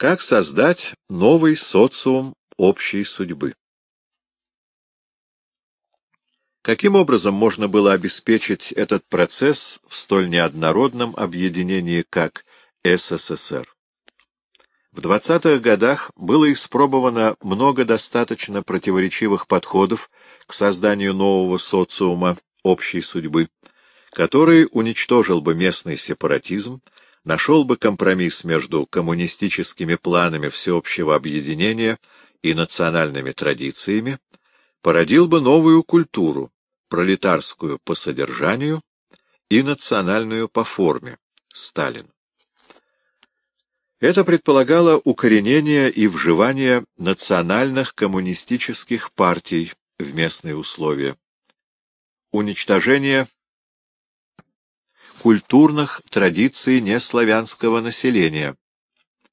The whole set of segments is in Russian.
Как создать новый социум общей судьбы? Каким образом можно было обеспечить этот процесс в столь неоднородном объединении, как СССР? В 20-х годах было испробовано много достаточно противоречивых подходов к созданию нового социума общей судьбы, который уничтожил бы местный сепаратизм, нашел бы компромисс между коммунистическими планами всеобщего объединения и национальными традициями, породил бы новую культуру, пролетарскую по содержанию и национальную по форме, Сталин. Это предполагало укоренение и вживание национальных коммунистических партий в местные условия, уничтожение культурных традиций неславянского населения,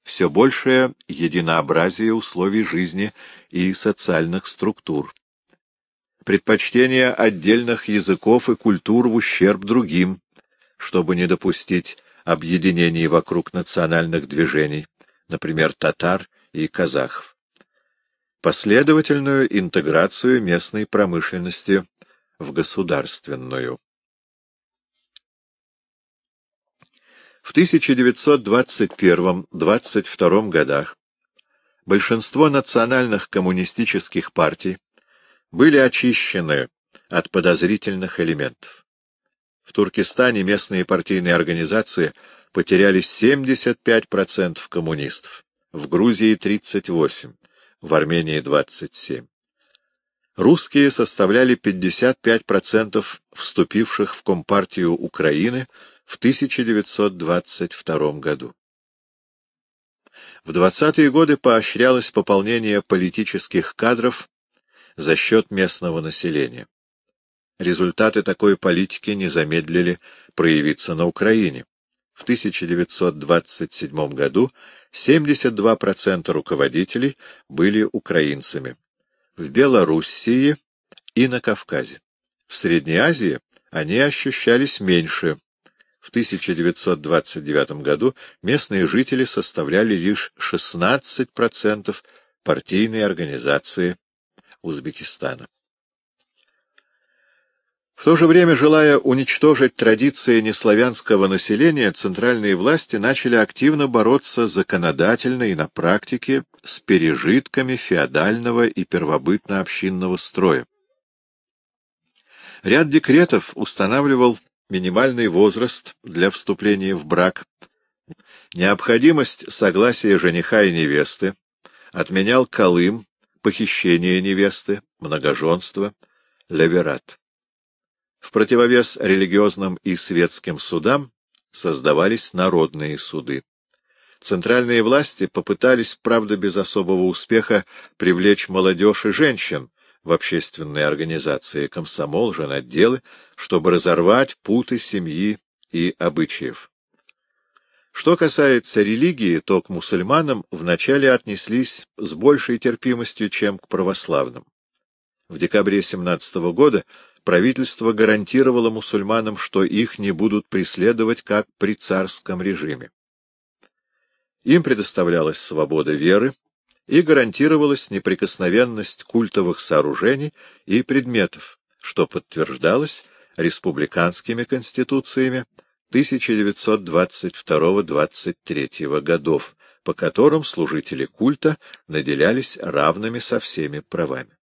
все большее единообразие условий жизни и социальных структур, предпочтение отдельных языков и культур в ущерб другим, чтобы не допустить объединений вокруг национальных движений, например, татар и казахов, последовательную интеграцию местной промышленности в государственную. В 1921-22 годах большинство национальных коммунистических партий были очищены от подозрительных элементов. В Туркестане местные партийные организации потеряли 75% коммунистов, в Грузии — 38%, в Армении — 27%. Русские составляли 55% вступивших в Компартию Украины в 1922 году. В 20-е годы поощрялось пополнение политических кадров за счет местного населения. Результаты такой политики не замедлили проявиться на Украине. В 1927 году 72% руководителей были украинцами. В Белоруссии и на Кавказе. В Средней Азии они ощущались меньше, в 1929 году местные жители составляли лишь 16% партийной организации Узбекистана. В то же время, желая уничтожить традиции неславянского населения, центральные власти начали активно бороться законодательно и на практике с пережитками феодального и первобытно-общинного строя. Ряд декретов устанавливал минимальный возраст для вступления в брак, необходимость согласия жениха и невесты, отменял колым, похищение невесты, многоженство, леверат. В противовес религиозным и светским судам создавались народные суды. Центральные власти попытались, правда без особого успеха, привлечь молодежь и женщин, в общественные организации комсомол, женотделы, чтобы разорвать путы семьи и обычаев. Что касается религии, то к мусульманам вначале отнеслись с большей терпимостью, чем к православным. В декабре 17 года правительство гарантировало мусульманам, что их не будут преследовать, как при царском режиме. Им предоставлялась свобода веры, и гарантировалась неприкосновенность культовых сооружений и предметов, что подтверждалось республиканскими конституциями 1922-23 годов, по которым служители культа наделялись равными со всеми правами.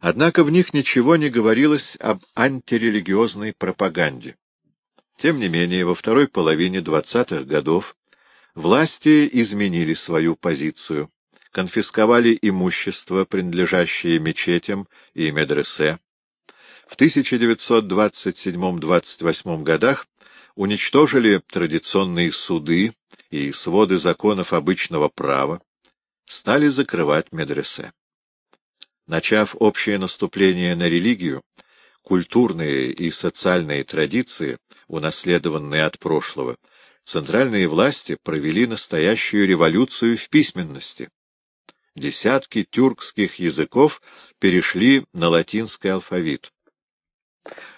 Однако в них ничего не говорилось об антирелигиозной пропаганде. Тем не менее, во второй половине 20-х годов Власти изменили свою позицию, конфисковали имущество, принадлежащее мечетям и медресе. В 1927-28 годах уничтожили традиционные суды и своды законов обычного права, стали закрывать медресе. Начав общее наступление на религию, культурные и социальные традиции, унаследованные от прошлого, центральные власти провели настоящую революцию в письменности. Десятки тюркских языков перешли на латинский алфавит.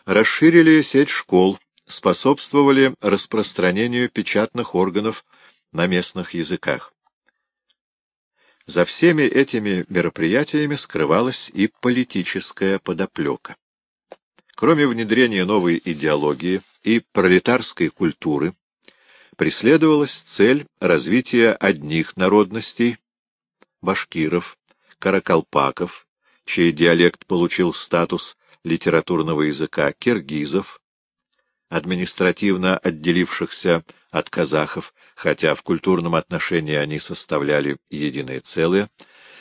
Расширили сеть школ, способствовали распространению печатных органов на местных языках. За всеми этими мероприятиями скрывалась и политическая подоплека. Кроме внедрения новой идеологии и пролетарской культуры, преследовалась цель развития одних народностей — башкиров, каракалпаков, чей диалект получил статус литературного языка, киргизов, административно отделившихся от казахов, хотя в культурном отношении они составляли единое целое,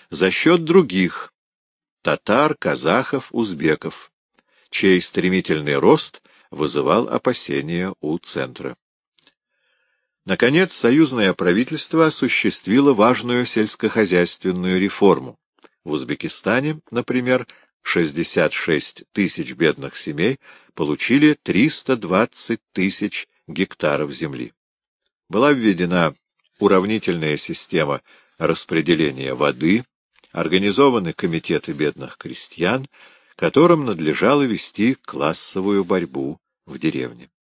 за счет других — татар, казахов, узбеков, чей стремительный рост вызывал опасения у центра. Наконец, союзное правительство осуществило важную сельскохозяйственную реформу. В Узбекистане, например, 66 тысяч бедных семей получили 320 тысяч гектаров земли. Была введена уравнительная система распределения воды, организованы комитеты бедных крестьян, которым надлежало вести классовую борьбу в деревне.